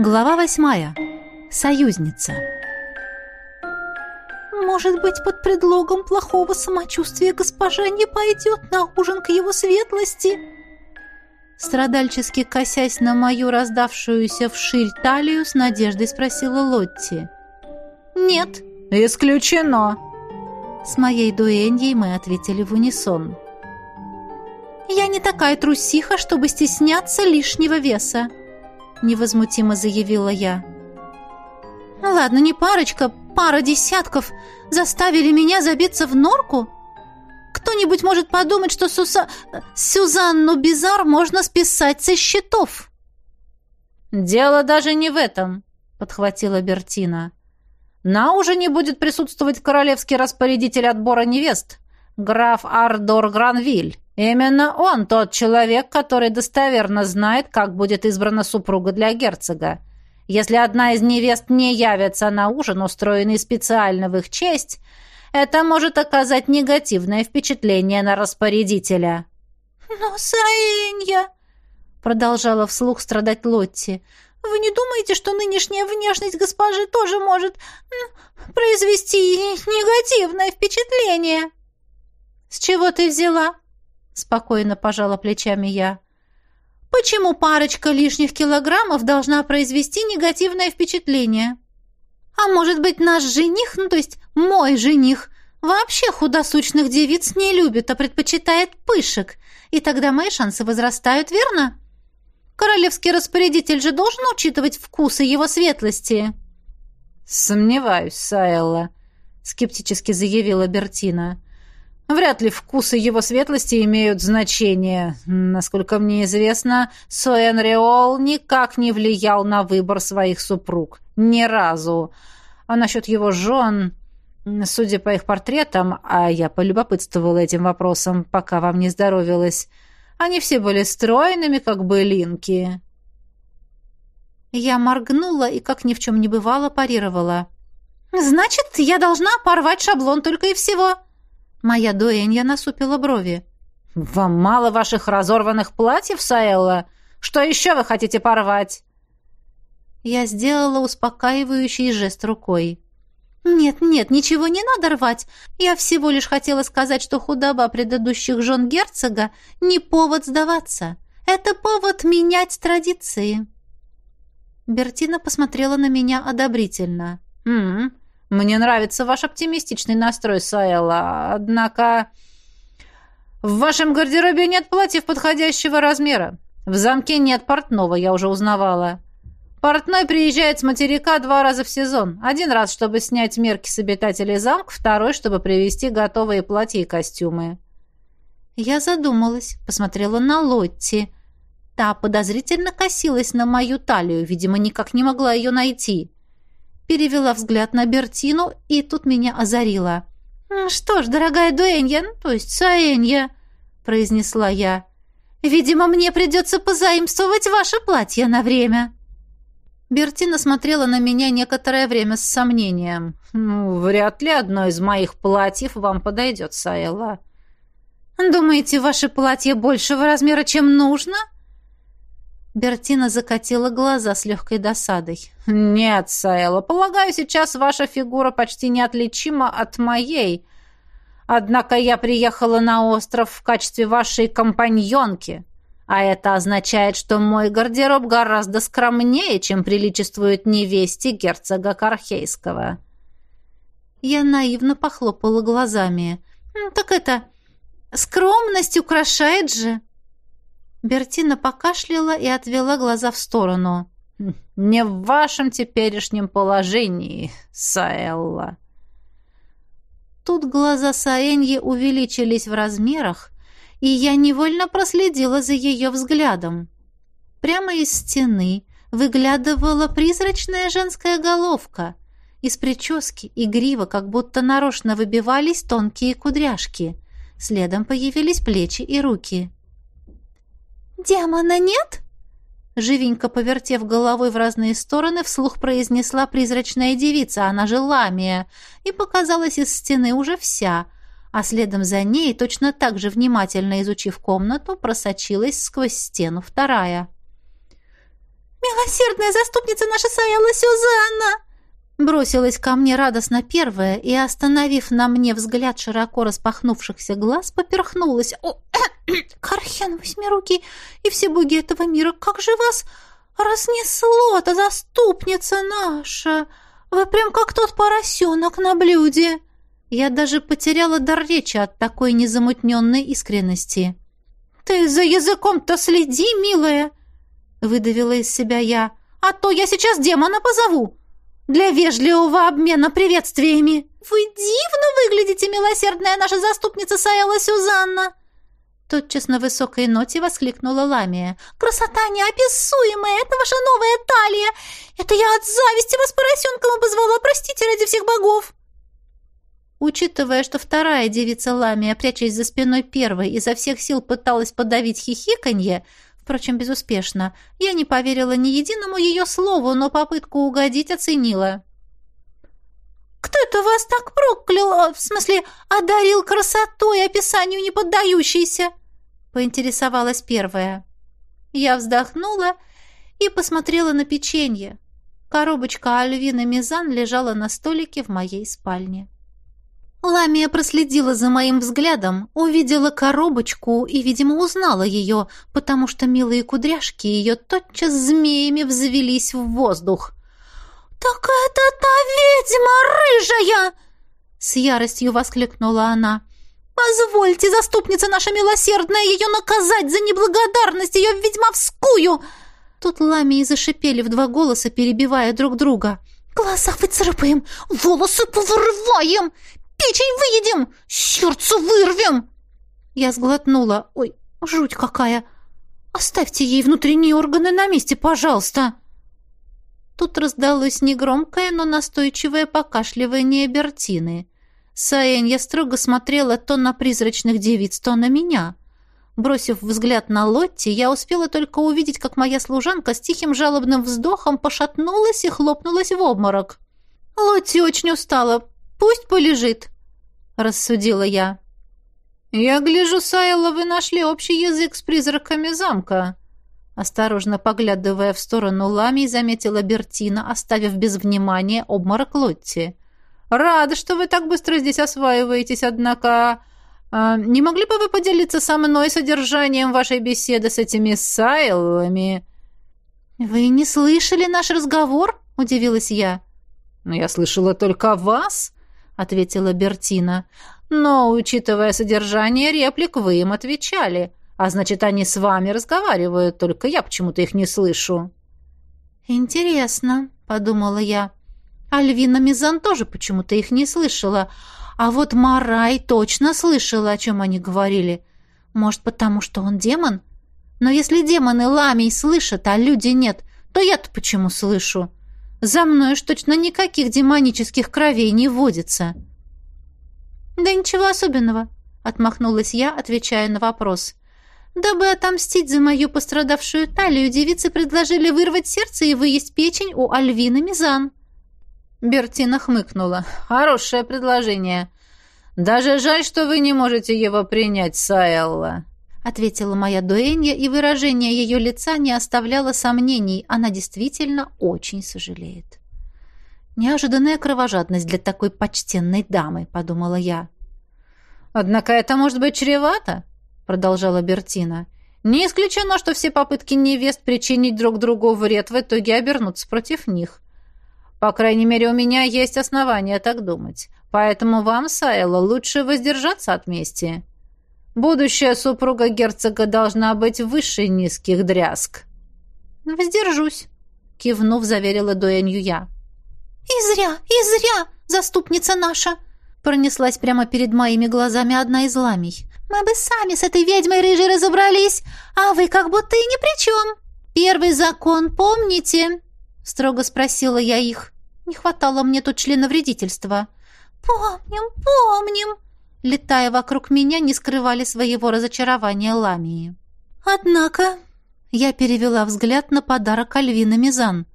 Глава восьмая. Союзница. «Может быть, под предлогом плохого самочувствия госпожа не пойдет на ужин к его светлости?» Страдальчески косясь на мою раздавшуюся вширь талию, с надеждой спросила Лотти. «Нет». «Исключено!» С моей дуэньей мы ответили в унисон. «Я не такая трусиха, чтобы стесняться лишнего веса», невозмутимо заявила я. «Ну ладно, не парочка, пара десятков заставили меня забиться в норку? Кто-нибудь может подумать, что Суса... Сюзанну Бизар можно списать со счетов». «Дело даже не в этом», — подхватила Бертина. «На ужине будет присутствовать королевский распорядитель отбора невест, граф Ардор Гранвиль. Именно он тот человек, который достоверно знает, как будет избрана супруга для герцога. Если одна из невест не явится на ужин, устроенный специально в их честь, это может оказать негативное впечатление на распорядителя. «Но, Саэнья!» — продолжала вслух страдать Лотти. «Вы не думаете, что нынешняя внешность госпожи тоже может произвести негативное впечатление?» «С чего ты взяла?» спокойно пожала плечами я. Почему парочка лишних килограммов должна произвести негативное впечатление? А может быть, наш жених, ну то есть мой жених, вообще худосучных девиц не любит, а предпочитает пышек, и тогда мои шансы возрастают, верно? Королевский распорядитель же должен учитывать вкусы его светлости. Сомневаюсь, Саэлла, скептически заявила Бертина. Вряд ли вкусы его светлости имеют значение. Насколько мне известно, Соэн Реол никак не влиял на выбор своих супруг. Ни разу. А насчет его жен... Судя по их портретам, а я полюбопытствовала этим вопросом, пока вам не здоровилась, они все были стройными, как былинки. Я моргнула и, как ни в чем не бывало, парировала. «Значит, я должна порвать шаблон только и всего?» Моя дуэнья насупила брови. «Вам мало ваших разорванных платьев, Саэлла? Что еще вы хотите порвать?» Я сделала успокаивающий жест рукой. «Нет, нет, ничего не надо рвать. Я всего лишь хотела сказать, что худоба предыдущих жен герцога не повод сдаваться. Это повод менять традиции». Бертина посмотрела на меня одобрительно. «М -м, мне нравится ваш оптимистичный настрой, Саэла, однако... В вашем гардеробе нет платьев подходящего размера. В замке нет портного, я уже узнавала. Портной приезжает с материка два раза в сезон. Один раз, чтобы снять мерки с обитателей замка, второй, чтобы привезти готовые платья и костюмы. Я задумалась, посмотрела на Лотти. Та подозрительно косилась на мою талию, видимо, никак не могла ее найти перевела взгляд на Бертину, и тут меня озарило. «Что ж, дорогая Дуэнья, то есть Саэнья», — произнесла я, — «видимо, мне придется позаимствовать ваше платье на время». Бертина смотрела на меня некоторое время с сомнением. «Ну, вряд ли одно из моих платьев вам подойдет, Саэла». «Думаете, ваше платье большего размера, чем нужно?» Бертина закатила глаза с легкой досадой. «Нет, Саэла, полагаю, сейчас ваша фигура почти неотличима от моей. Однако я приехала на остров в качестве вашей компаньонки, а это означает, что мой гардероб гораздо скромнее, чем приличествует невесте герцога Кархейского». Я наивно похлопала глазами. «Так это... скромность украшает же!» Бертина покашляла и отвела глаза в сторону. «Не в вашем теперешнем положении, Саэлла». Тут глаза Саэньи увеличились в размерах, и я невольно проследила за ее взглядом. Прямо из стены выглядывала призрачная женская головка. Из прически и грива как будто нарочно выбивались тонкие кудряшки. Следом появились плечи и руки. «Демона нет?» Живенько повертев головой в разные стороны, вслух произнесла призрачная девица, она же Ламия, и показалась из стены уже вся, а следом за ней, точно так же внимательно изучив комнату, просочилась сквозь стену вторая. милосердная заступница наша Саэла Сюзанна!» Бросилась ко мне радостно первая и, остановив на мне взгляд широко распахнувшихся глаз, поперхнулась. «О, Кархен восьмирукий и все боги этого мира, как же вас разнесло-то, заступница наша! Вы прям как тот поросенок на блюде!» Я даже потеряла дар речи от такой незамутненной искренности. «Ты за языком-то следи, милая!» — выдавила из себя я. «А то я сейчас демона позову! Для вежливого обмена приветствиями!» «Вы дивно выглядите, милосердная наша заступница Саэла Сюзанна!» Тотчас на высокой ноте воскликнула Ламия. «Красота неописуемая! Это ваша новая талия! Это я от зависти вас поросенком обозвала! Простите ради всех богов!» Учитывая, что вторая девица Ламия, прячась за спиной первой, изо всех сил пыталась подавить хихиканье, впрочем, безуспешно, я не поверила ни единому ее слову, но попытку угодить оценила. «Кто это вас так проклял? В смысле, одарил красотой, описанию не поддающейся?» — поинтересовалась первая. Я вздохнула и посмотрела на печенье. Коробочка Альвина Мизан лежала на столике в моей спальне. Ламия проследила за моим взглядом, увидела коробочку и, видимо, узнала ее, потому что милые кудряшки ее тотчас змеями взвелись в воздух. «Так это та ведьма рыжая!» С яростью воскликнула она. «Позвольте, заступница наша милосердная, ее наказать за неблагодарность, ее ведьмовскую!» Тут ламии зашипели в два голоса, перебивая друг друга. «Глаза выцарапаем, волосы повырываем, Печень выедем! Сердце вырвем!» Я сглотнула. «Ой, жуть какая! Оставьте ей внутренние органы на месте, пожалуйста!» Тут раздалось негромкое, но настойчивое покашливание Бертины. Саэнья строго смотрела то на призрачных девиц, то на меня. Бросив взгляд на Лотти, я успела только увидеть, как моя служанка с тихим жалобным вздохом пошатнулась и хлопнулась в обморок. Лотти очень устала. Пусть полежит, рассудила я. Я гляжу, Сайла, вы нашли общий язык с призраками замка. Осторожно поглядывая в сторону Лами, заметила Бертина, оставив без внимания обморок Лотти. Рада, что вы так быстро здесь осваиваетесь, однако... А, не могли бы вы поделиться со мной содержанием вашей беседы с этими Сайлами? Вы не слышали наш разговор? Удивилась я. Но я слышала только вас, ответила Бертина. Но, учитывая содержание реплик, вы им отвечали. А значит, они с вами разговаривают, только я почему-то их не слышу. Интересно, подумала я. Альвина Мизан тоже почему-то их не слышала. А вот Марай точно слышала, о чем они говорили. Может, потому что он демон? Но если демоны ламий слышат, а люди нет, то я-то почему слышу? За мной уж точно никаких демонических кровей не водится. Да ничего особенного, отмахнулась я, отвечая на вопрос. Дабы отомстить за мою пострадавшую талию, девицы предложили вырвать сердце и выесть печень у Альвины Мизан. Бертина хмыкнула. Хорошее предложение. Даже жаль, что вы не можете его принять, Саэлла. — ответила моя дуэнья, и выражение ее лица не оставляло сомнений. Она действительно очень сожалеет. «Неожиданная кровожадность для такой почтенной дамы», — подумала я. «Однако это может быть чревато», — продолжала Бертина. «Не исключено, что все попытки невест причинить друг другу вред в итоге обернутся против них. По крайней мере, у меня есть основания так думать. Поэтому вам, Сайла, лучше воздержаться от мести». Будущая супруга герцога должна быть выше низких дрязг. Воздержусь, кивнув, заверила дуэнью я. И зря, и зря, заступница наша, пронеслась прямо перед моими глазами одна из ламий. Мы бы сами с этой ведьмой рыжей разобрались, а вы как будто и ни при чем. Первый закон помните? строго спросила я их. Не хватало мне тут члена вредительства. Помним, помним, летая вокруг меня, не скрывали своего разочарования ламии. «Однако...» — я перевела взгляд на подарок Альвина Мизан.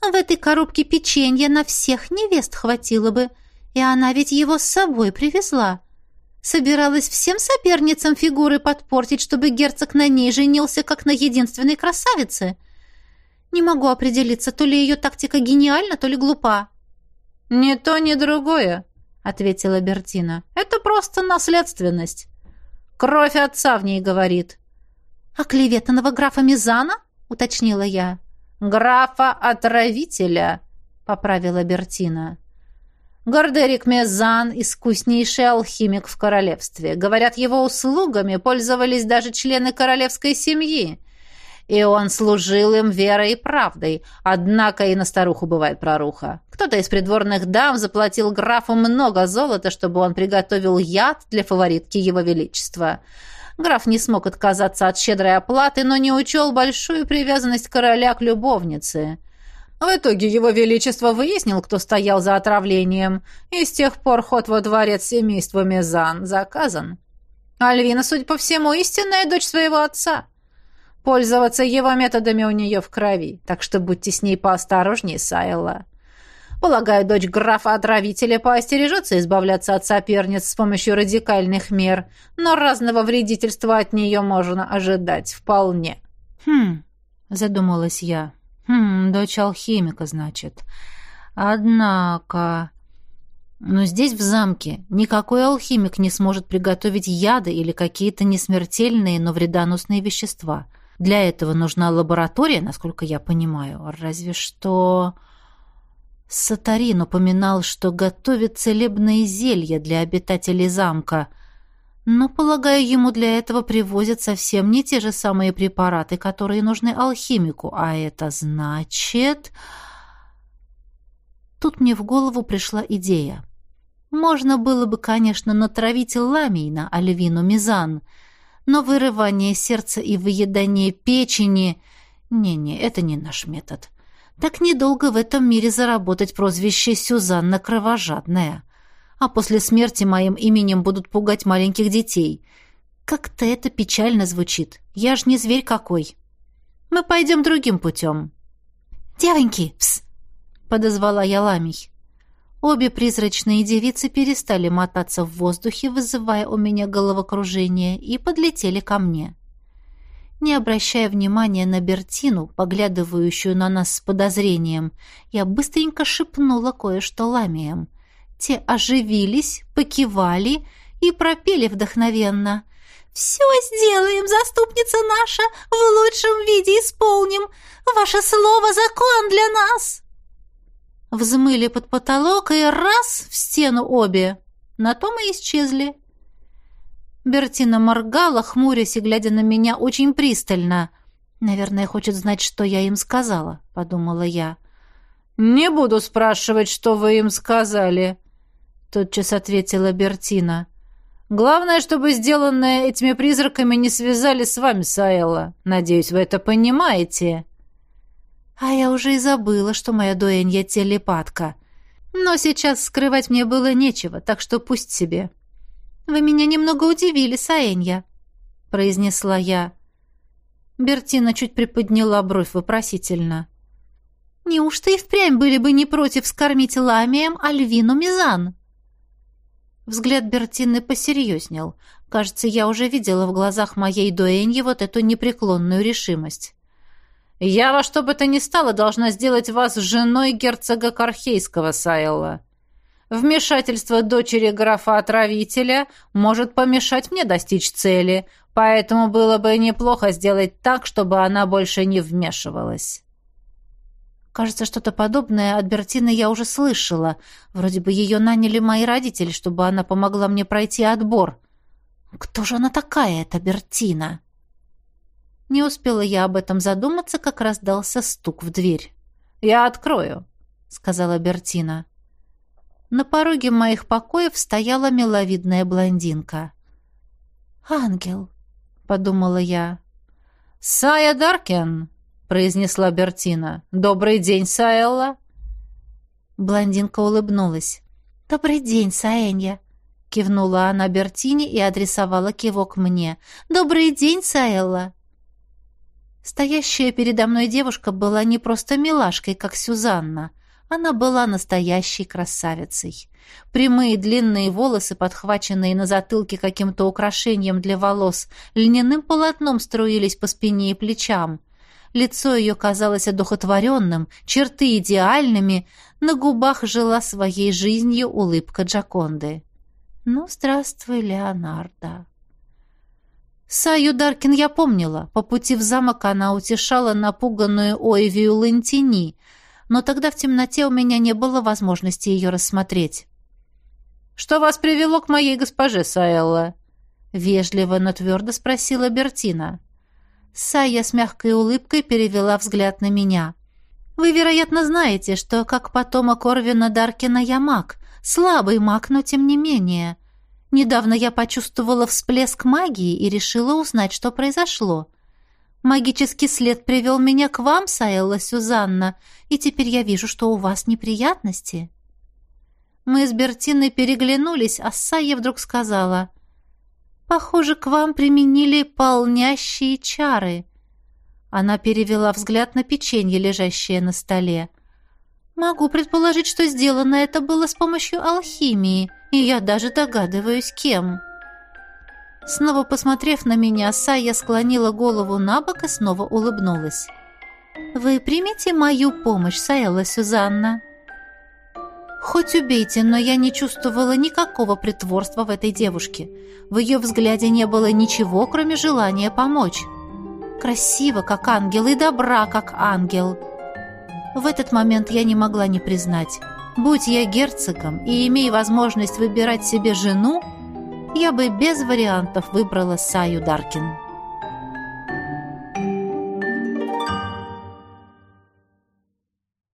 «В этой коробке печенья на всех невест хватило бы, и она ведь его с собой привезла. Собиралась всем соперницам фигуры подпортить, чтобы герцог на ней женился, как на единственной красавице. Не могу определиться, то ли ее тактика гениальна, то ли глупа». «Ни то, ни другое», — ответила Бертина. «Это просто наследственность. Кровь отца в ней говорит». «А клеветанного графа Мизана?» — уточнила я. «Графа-отравителя», — поправила Бертина. Гордерик Мезан — искуснейший алхимик в королевстве. Говорят, его услугами пользовались даже члены королевской семьи. И он служил им верой и правдой. Однако и на старуху бывает проруха. Кто-то из придворных дам заплатил графу много золота, чтобы он приготовил яд для фаворитки его величества. Граф не смог отказаться от щедрой оплаты, но не учел большую привязанность короля к любовнице. В итоге его величество выяснил, кто стоял за отравлением, и с тех пор ход во дворец семейства Мезан заказан. Альвина, судя по всему, истинная дочь своего отца. Пользоваться его методами у нее в крови, так что будьте с ней поосторожнее, Сайла. Полагаю, дочь графа-отравителя поостережется избавляться от соперниц с помощью радикальных мер, но разного вредительства от нее можно ожидать вполне. «Хм», — задумалась я. «Хм, дочь алхимика, значит. Однако...» Но здесь, в замке, никакой алхимик не сможет приготовить яды или какие-то несмертельные, но вредоносные вещества. Для этого нужна лаборатория, насколько я понимаю. Разве что... Сатарин упоминал, что готовит целебные зелья для обитателей замка. Но, полагаю, ему для этого привозят совсем не те же самые препараты, которые нужны алхимику. А это значит... Тут мне в голову пришла идея. Можно было бы, конечно, натравить ламий на Альвину Мизан, но вырывание сердца и выедание печени... Не-не, это не наш метод так недолго в этом мире заработать прозвище Сюзанна Кровожадная. А после смерти моим именем будут пугать маленьких детей. Как-то это печально звучит. Я ж не зверь какой. Мы пойдем другим путем. «Девоньки, пс!» — подозвала я ламий. Обе призрачные девицы перестали мотаться в воздухе, вызывая у меня головокружение, и подлетели ко мне. Не обращая внимания на Бертину, поглядывающую на нас с подозрением, я быстренько шепнула кое-что ламием. Те оживились, покивали и пропели вдохновенно. «Все сделаем, заступница наша, в лучшем виде исполним. Ваше слово — закон для нас!» Взмыли под потолок и раз в стену обе. На том и исчезли. Бертина моргала, хмурясь и глядя на меня очень пристально. «Наверное, хочет знать, что я им сказала», — подумала я. «Не буду спрашивать, что вы им сказали», — тотчас ответила Бертина. «Главное, чтобы сделанное этими призраками не связали с вами, Саэлла. Надеюсь, вы это понимаете». А я уже и забыла, что моя дуэнья телепатка. Но сейчас скрывать мне было нечего, так что пусть себе. «Вы меня немного удивили, Саэнья», — произнесла я. Бертина чуть приподняла бровь вопросительно. «Неужто и впрямь были бы не против скормить ламием Альвину Мизан?» Взгляд Бертины посерьезнел. Кажется, я уже видела в глазах моей дуэньи вот эту непреклонную решимость. «Я во что бы то ни стало должна сделать вас женой герцога Кархейского, Сайелла. Вмешательство дочери графа-отравителя может помешать мне достичь цели, поэтому было бы неплохо сделать так, чтобы она больше не вмешивалась. Кажется, что-то подобное от Бертины я уже слышала. Вроде бы ее наняли мои родители, чтобы она помогла мне пройти отбор. Кто же она такая, эта Бертина? Не успела я об этом задуматься, как раздался стук в дверь. «Я открою», — сказала Бертина. На пороге моих покоев стояла миловидная блондинка. «Ангел», — подумала я. «Сая Даркен», — произнесла Бертина. «Добрый день, Саэлла». Блондинка улыбнулась. «Добрый день, Саэнья», — кивнула она Бертине и адресовала кивок мне. «Добрый день, Саэлла». Стоящая передо мной девушка была не просто милашкой, как Сюзанна — она была настоящей красавицей. Прямые длинные волосы, подхваченные на затылке каким-то украшением для волос, льняным полотном струились по спине и плечам. Лицо ее казалось одухотворенным, черты идеальными, на губах жила своей жизнью улыбка Джаконды. «Ну, здравствуй, Леонардо!» Саю Даркин я помнила. По пути в замок она утешала напуганную Ойвию Лентини, но тогда в темноте у меня не было возможности ее рассмотреть. «Что вас привело к моей госпоже, Саэлла?» Вежливо, но твердо спросила Бертина. Сая с мягкой улыбкой перевела взгляд на меня. «Вы, вероятно, знаете, что как потомок Орвина Даркина я маг. Слабый маг, но тем не менее. Недавно я почувствовала всплеск магии и решила узнать, что произошло. Магический след привел меня к вам, Саэлла Сюзанна, и теперь я вижу, что у вас неприятности». Мы с Бертиной переглянулись, а Сая вдруг сказала, «Похоже, к вам применили полнящие чары». Она перевела взгляд на печенье, лежащее на столе. «Могу предположить, что сделано это было с помощью алхимии, и я даже догадываюсь, кем». Снова посмотрев на меня, Сая склонила голову на бок и снова улыбнулась. «Вы примете мою помощь, Саэлла Сюзанна?» Хоть убейте, но я не чувствовала никакого притворства в этой девушке. В ее взгляде не было ничего, кроме желания помочь. Красиво, как ангел, и добра, как ангел. В этот момент я не могла не признать. Будь я герцогом и имея возможность выбирать себе жену, я бы без вариантов выбрала Саю Даркин.